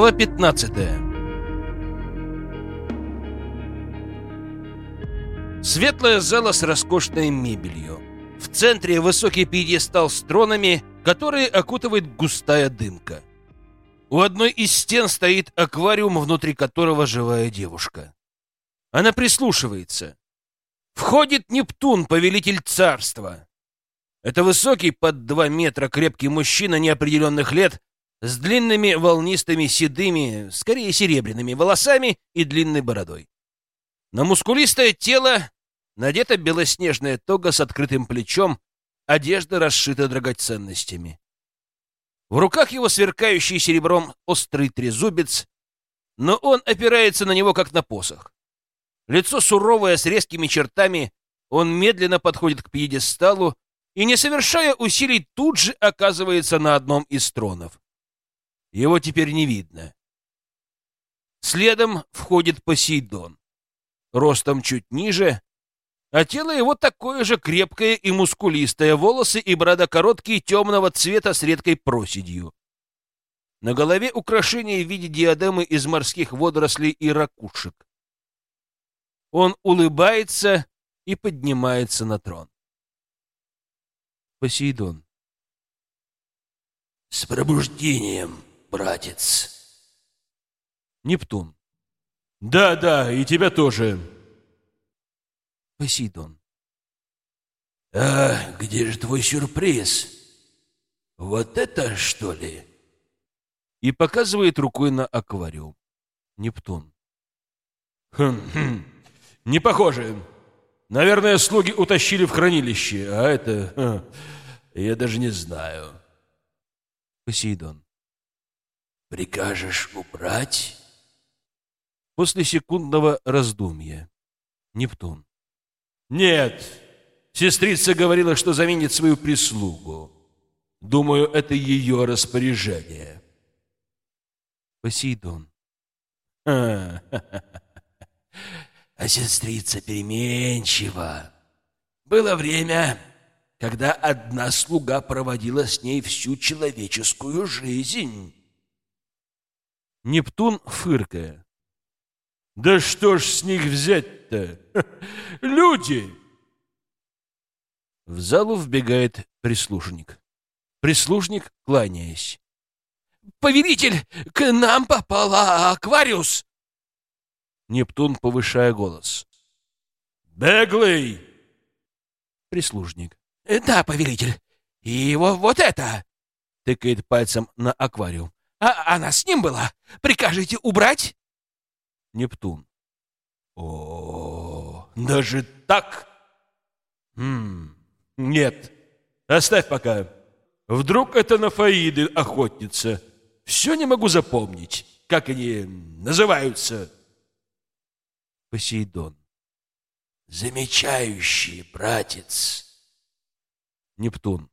Глава 15 Светлая зала с роскошной мебелью. В центре высокий пьедестал с тронами, которые окутывает густая дымка. У одной из стен стоит аквариум, внутри которого живая девушка. Она прислушивается. Входит Нептун, повелитель царства. Это высокий, под два метра, крепкий мужчина неопределенных лет, с длинными волнистыми седыми, скорее серебряными волосами и длинной бородой. На мускулистое тело надета белоснежная тога с открытым плечом, одежда расшита драгоценностями. В руках его сверкающий серебром острый трезубец, но он опирается на него, как на посох. Лицо суровое, с резкими чертами, он медленно подходит к пьедесталу и, не совершая усилий, тут же оказывается на одном из тронов. Его теперь не видно. Следом входит Посейдон. Ростом чуть ниже, а тело его такое же крепкое и мускулистое, волосы и борода короткие, темного цвета с редкой проседью. На голове украшения в виде диадемы из морских водорослей и ракушек. Он улыбается и поднимается на трон. Посейдон. С пробуждением, братец. Нептун. Да, да, и тебя тоже. Посейдон. А где же твой сюрприз? Вот это что ли? И показывает рукой на аквариум. Нептун. Хм, хм. Не похоже. Наверное, слуги утащили в хранилище, а это... Хм, я даже не знаю. Посейдон. Прикажешь убрать? После секундного раздумья. Нептун. Нет. Сестрица говорила, что заменит свою прислугу. Думаю, это ее распоряжение. Посейдон. А, а сестрица переменчива. Было время, когда одна слуга проводила с ней всю человеческую жизнь. Нептун, фыркая. Да что ж с них взять-то? Люди! В залу вбегает прислужник. Прислужник, кланяясь. «Повелитель, к нам попала Аквариус!» Нептун, повышая голос. «Беглый!» Прислужник. «Да, повелитель. И его вот это!» Тыкает пальцем на аквариум. «А она с ним была? Прикажете убрать?» Нептун. О, даже так? Хм, нет, оставь пока. Вдруг это на Фаиды охотница. Все не могу запомнить, как они называются. Посейдон. Замечающий, братец. Нептун.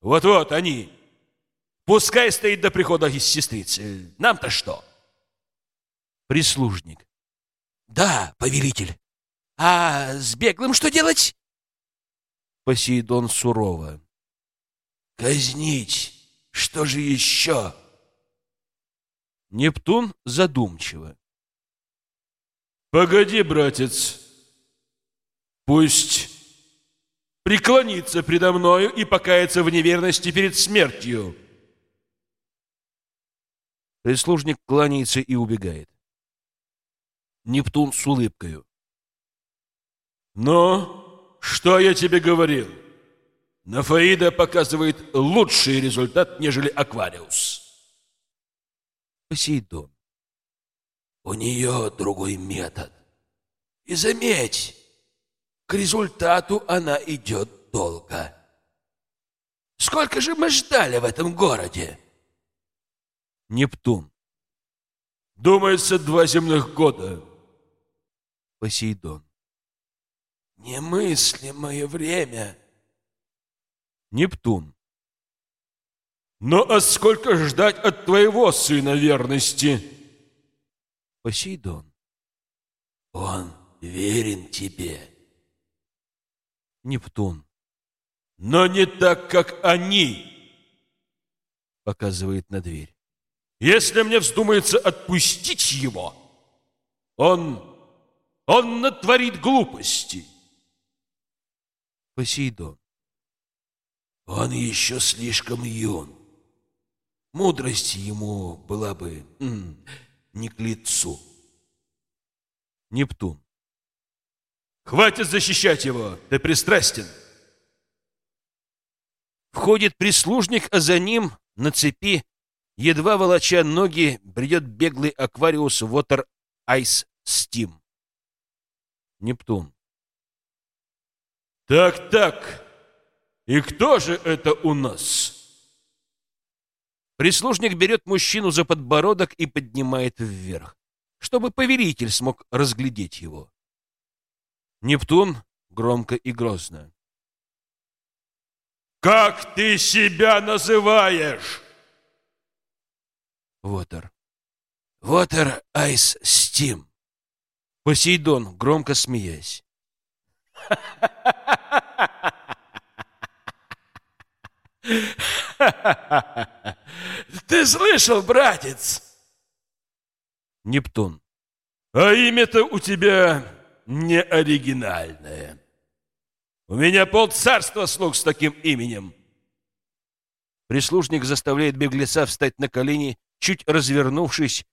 Вот-вот они. Пускай стоит до прихода из сестрицы. Нам-то что? Прислужник. Да, повелитель. А с беглым что делать? Посейдон сурово. Казнить. Что же еще? Нептун задумчиво. Погоди, братец. Пусть преклонится предо мною и покается в неверности перед смертью. Прислужник кланяется и убегает. Нептун с улыбкою. Но что я тебе говорил? Нафаида показывает лучший результат, нежели Аквариус. Посейдон. У нее другой метод. И заметь, к результату она идет долго. Сколько же мы ждали в этом городе? Нептун. Думается, два земных года. Посейдон. Немыслимое время. Нептун. Но а сколько ждать от твоего сына верности? Посейдон. Он верен тебе. Нептун. Но не так, как они. Показывает на дверь. Если мне вздумается отпустить его, он... он натворит глупости. Посейдон. Он еще слишком юн. Мудрость ему была бы м, не к лицу. Нептун. Хватит защищать его, ты пристрастен. Входит прислужник, а за ним на цепи, едва волоча ноги, бредет беглый аквариус Water Ice Steam. Нептун. Так, так. И кто же это у нас? Прислужник берет мужчину за подбородок и поднимает вверх, чтобы повелитель смог разглядеть его. Нептун громко и грозно. Как ты себя называешь? Вотер. Water Ice Steam. Посейдон, громко смеясь. Ты слышал, братец? Нептун. А имя-то у тебя не оригинальное. У меня полцарства слуг с таким именем. Прислужник заставляет беглеца встать на колени, чуть развернувшись.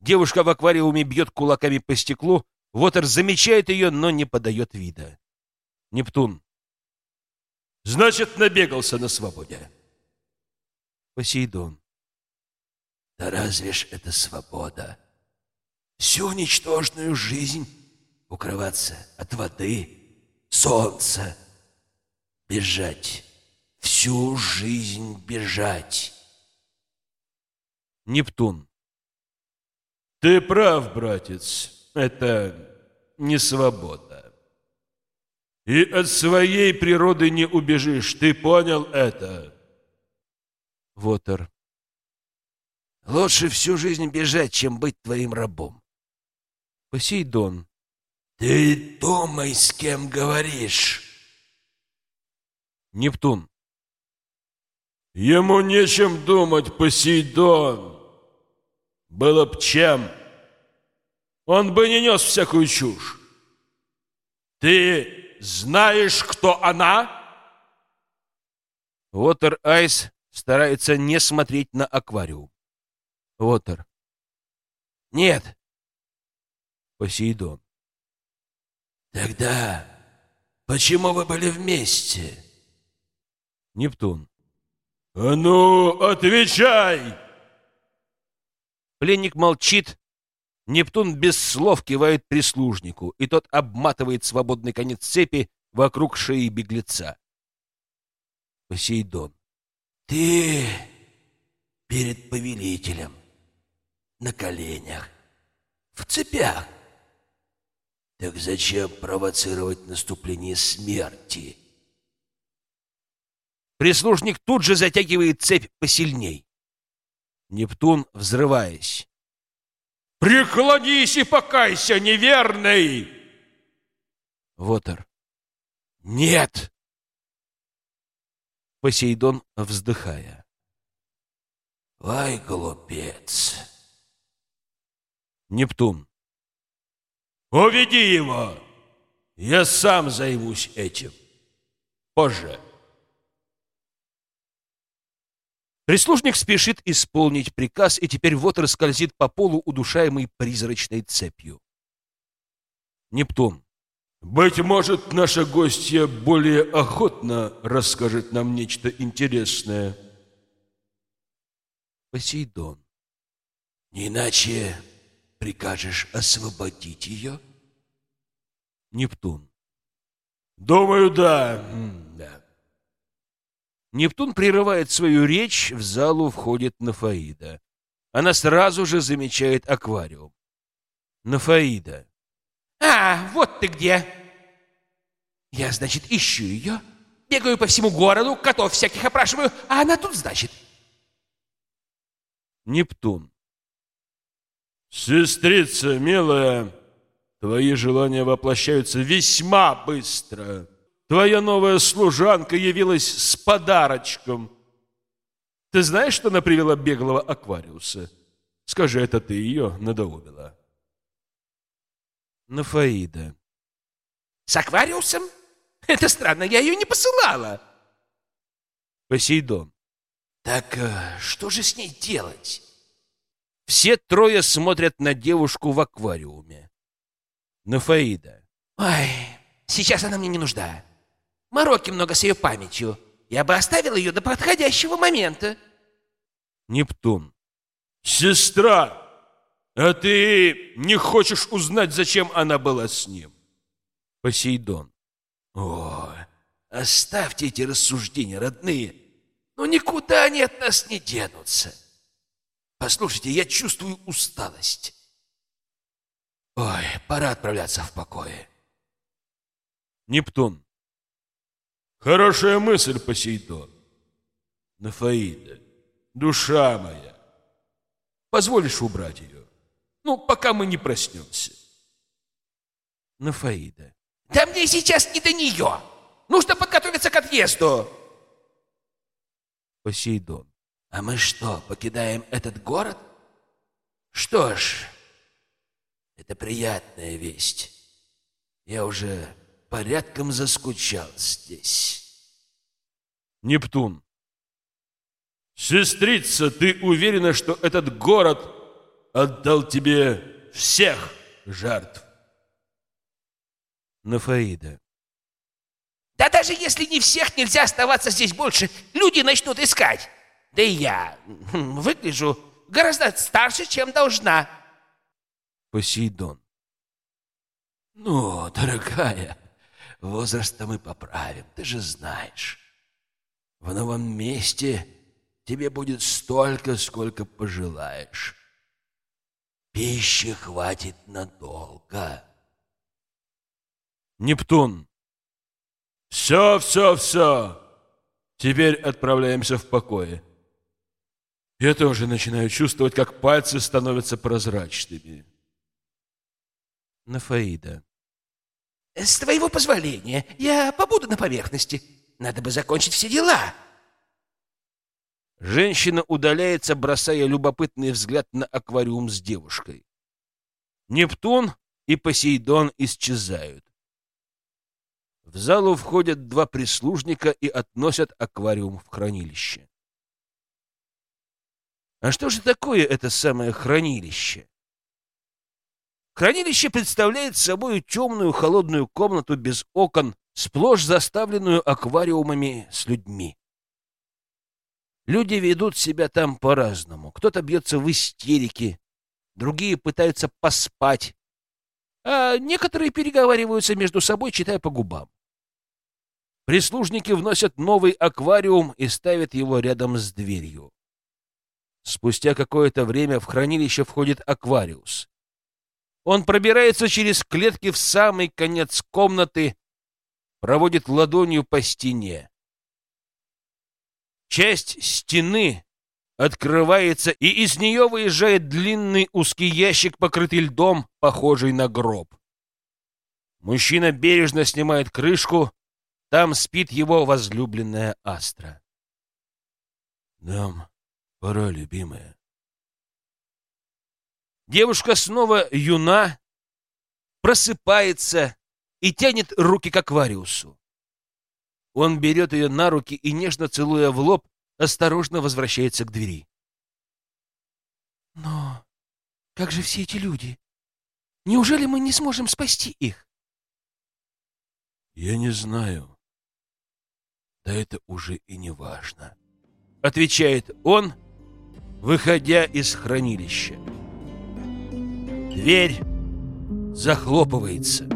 Девушка в аквариуме бьет кулаками по стеклу. Вотер замечает ее, но не подает вида. Нептун. Значит, набегался на свободе. Посейдон. Да разве ж это свобода? Всю ничтожную жизнь укрываться от воды, солнца, бежать, всю жизнь бежать. Нептун. Ты прав, братец. Это не свобода. И от своей природы не убежишь. Ты понял это? Вотер. Лучше всю жизнь бежать, чем быть твоим рабом. Посейдон. Ты думай, с кем говоришь. Нептун. Ему нечем думать, Посейдон. Было б чем. Он бы не нес всякую чушь. Ты знаешь, кто она? Вотер Айс старается не смотреть на аквариум. Вотер. Нет. Посейдон. Тогда почему вы были вместе? Нептун. А ну, отвечай! Пленник молчит. Нептун без слов кивает прислужнику, и тот обматывает свободный конец цепи вокруг шеи беглеца. Посейдон. Ты перед повелителем, на коленях, в цепях. Так зачем провоцировать наступление смерти? Прислужник тут же затягивает цепь посильней. Нептун, взрываясь. Преклонись и покайся, неверный! Вотер. Нет! Посейдон, вздыхая. Ай, глупец! Нептун. Уведи его! Я сам займусь этим. Позже. Прислужник спешит исполнить приказ, и теперь Вотер скользит по полу, удушаемый призрачной цепью. Нептун. Быть может, наша гостья более охотно расскажет нам нечто интересное. Посейдон. Не иначе прикажешь освободить ее? Нептун. Думаю, да. Нептун прерывает свою речь, в залу входит Нафаида. Она сразу же замечает аквариум. Нафаида. А, вот ты где. Я, значит, ищу ее, бегаю по всему городу, котов всяких опрашиваю, а она тут, значит. Нептун. Сестрица, милая, твои желания воплощаются весьма быстро. Твоя новая служанка явилась с подарочком. Ты знаешь, что она привела беглого Аквариуса? Скажи, это ты ее надоумила. Нафаида. С Аквариусом? Это странно, я ее не посылала. Посейдон. Так э, что же с ней делать? Все трое смотрят на девушку в аквариуме. Нафаида. Ой, сейчас она мне не нужна. Мороки много с ее памятью. Я бы оставил ее до подходящего момента. Нептун. Сестра, а ты не хочешь узнать, зачем она была с ним? Посейдон. О, оставьте эти рассуждения, родные. Но никуда они от нас не денутся. Послушайте, я чувствую усталость. Ой, пора отправляться в покое. Нептун. Хорошая мысль, Посейдон. Нафаида, душа моя, позволишь убрать ее? Ну, пока мы не проснемся. Нафаида. Да мне сейчас не до нее. Нужно подготовиться к отъезду. Посейдон. А мы что, покидаем этот город? Что ж, это приятная весть. Я уже порядком заскучал здесь. Нептун. Сестрица, ты уверена, что этот город отдал тебе всех жертв? Нафаида. Да даже если не всех нельзя оставаться здесь больше, люди начнут искать. Да и я хм, выгляжу гораздо старше, чем должна. Посейдон. Ну, дорогая, возраст мы поправим, ты же знаешь. В новом месте тебе будет столько, сколько пожелаешь. Пищи хватит надолго. Нептун. Все, все, все. Теперь отправляемся в покое. Я тоже начинаю чувствовать, как пальцы становятся прозрачными. Нафаида. С твоего позволения, я побуду на поверхности. Надо бы закончить все дела. Женщина удаляется, бросая любопытный взгляд на аквариум с девушкой. Нептун и Посейдон исчезают. В залу входят два прислужника и относят аквариум в хранилище. А что же такое это самое хранилище? Хранилище представляет собой темную холодную комнату без окон, сплошь заставленную аквариумами с людьми. Люди ведут себя там по-разному. Кто-то бьется в истерике, другие пытаются поспать, а некоторые переговариваются между собой, читая по губам. Прислужники вносят новый аквариум и ставят его рядом с дверью. Спустя какое-то время в хранилище входит аквариус. Он пробирается через клетки в самый конец комнаты, проводит ладонью по стене. Часть стены открывается, и из нее выезжает длинный узкий ящик, покрытый льдом, похожий на гроб. Мужчина бережно снимает крышку, там спит его возлюбленная Астра. Нам пора, любимая. Девушка снова юна, просыпается и тянет руки к аквариусу. Он берет ее на руки и, нежно целуя в лоб, осторожно возвращается к двери. Но как же все эти люди? Неужели мы не сможем спасти их? Я не знаю. Да это уже и не важно. Отвечает он, выходя из хранилища. Дверь захлопывается.